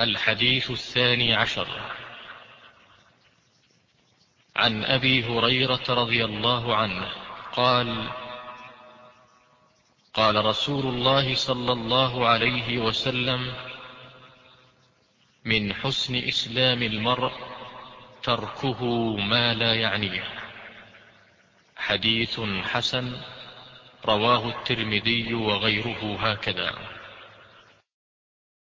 الحديث الثاني عشر. عن أبي هريرة رضي الله عنه قال قال رسول الله صلى الله عليه وسلم من حسن إسلام المرء تركه ما لا يعنيه حديث حسن رواه الترمذي وغيره هكذا.